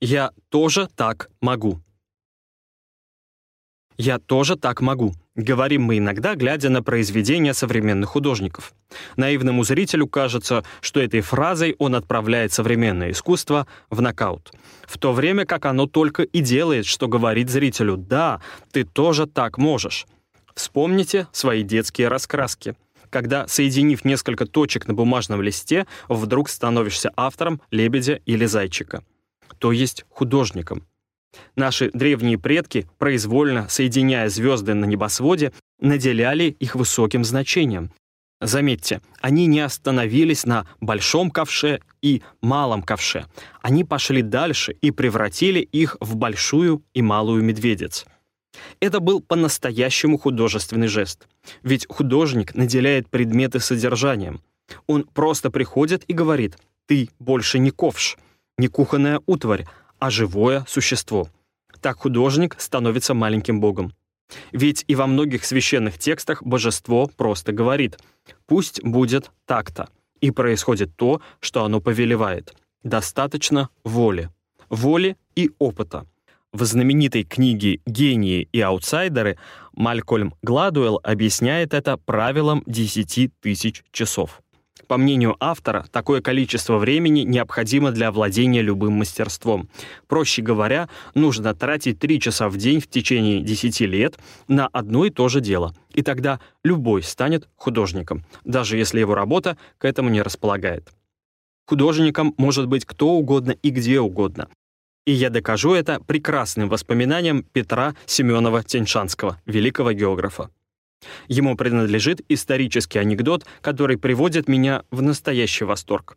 Я тоже так могу. «Я тоже так могу», — говорим мы иногда, глядя на произведения современных художников. Наивному зрителю кажется, что этой фразой он отправляет современное искусство в нокаут. В то время как оно только и делает, что говорит зрителю «Да, ты тоже так можешь». Вспомните свои детские раскраски когда, соединив несколько точек на бумажном листе, вдруг становишься автором «Лебедя» или «Зайчика», то есть художником. Наши древние предки, произвольно соединяя звезды на небосводе, наделяли их высоким значением. Заметьте, они не остановились на большом ковше и малом ковше. Они пошли дальше и превратили их в большую и малую медведец. Это был по-настоящему художественный жест. Ведь художник наделяет предметы содержанием. Он просто приходит и говорит «ты больше не ковш, не кухонная утварь, а живое существо. Так художник становится маленьким богом. Ведь и во многих священных текстах божество просто говорит «пусть будет так-то», и происходит то, что оно повелевает. Достаточно воли. Воли и опыта. В знаменитой книге «Гении и аутсайдеры» Малькольм Гладуэлл объясняет это правилом 10 тысяч часов. По мнению автора, такое количество времени необходимо для владения любым мастерством. Проще говоря, нужно тратить 3 часа в день в течение 10 лет на одно и то же дело. И тогда любой станет художником, даже если его работа к этому не располагает. Художником может быть кто угодно и где угодно. И я докажу это прекрасным воспоминанием Петра Семенова Теньшанского, великого географа. Ему принадлежит исторический анекдот, который приводит меня в настоящий восторг.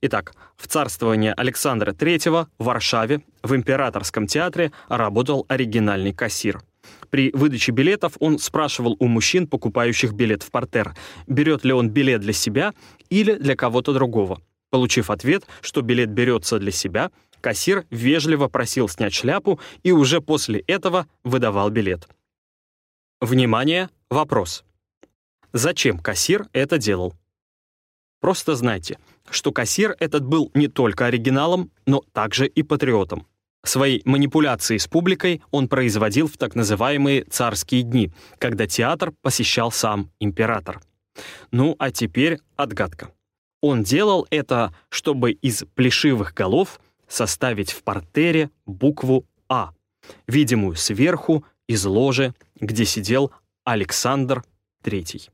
Итак, в царствование Александра III в Варшаве в императорском театре работал оригинальный кассир. При выдаче билетов он спрашивал у мужчин, покупающих билет в портер, берет ли он билет для себя или для кого-то другого. Получив ответ, что билет берется для себя, кассир вежливо просил снять шляпу и уже после этого выдавал билет. Внимание, вопрос. Зачем кассир это делал? Просто знайте, что кассир этот был не только оригиналом, но также и патриотом. Свои манипуляции с публикой он производил в так называемые «царские дни», когда театр посещал сам император. Ну а теперь отгадка. Он делал это, чтобы из плешивых голов составить в портере букву «А», видимую сверху из ложи, где сидел Александр III.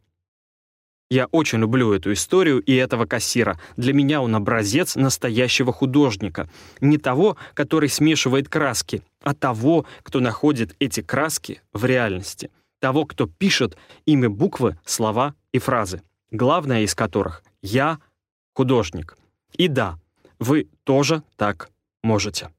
Я очень люблю эту историю и этого кассира. Для меня он образец настоящего художника. Не того, который смешивает краски, а того, кто находит эти краски в реальности. Того, кто пишет ими буквы, слова и фразы. Главное из которых «Я художник». И да, вы тоже так можете.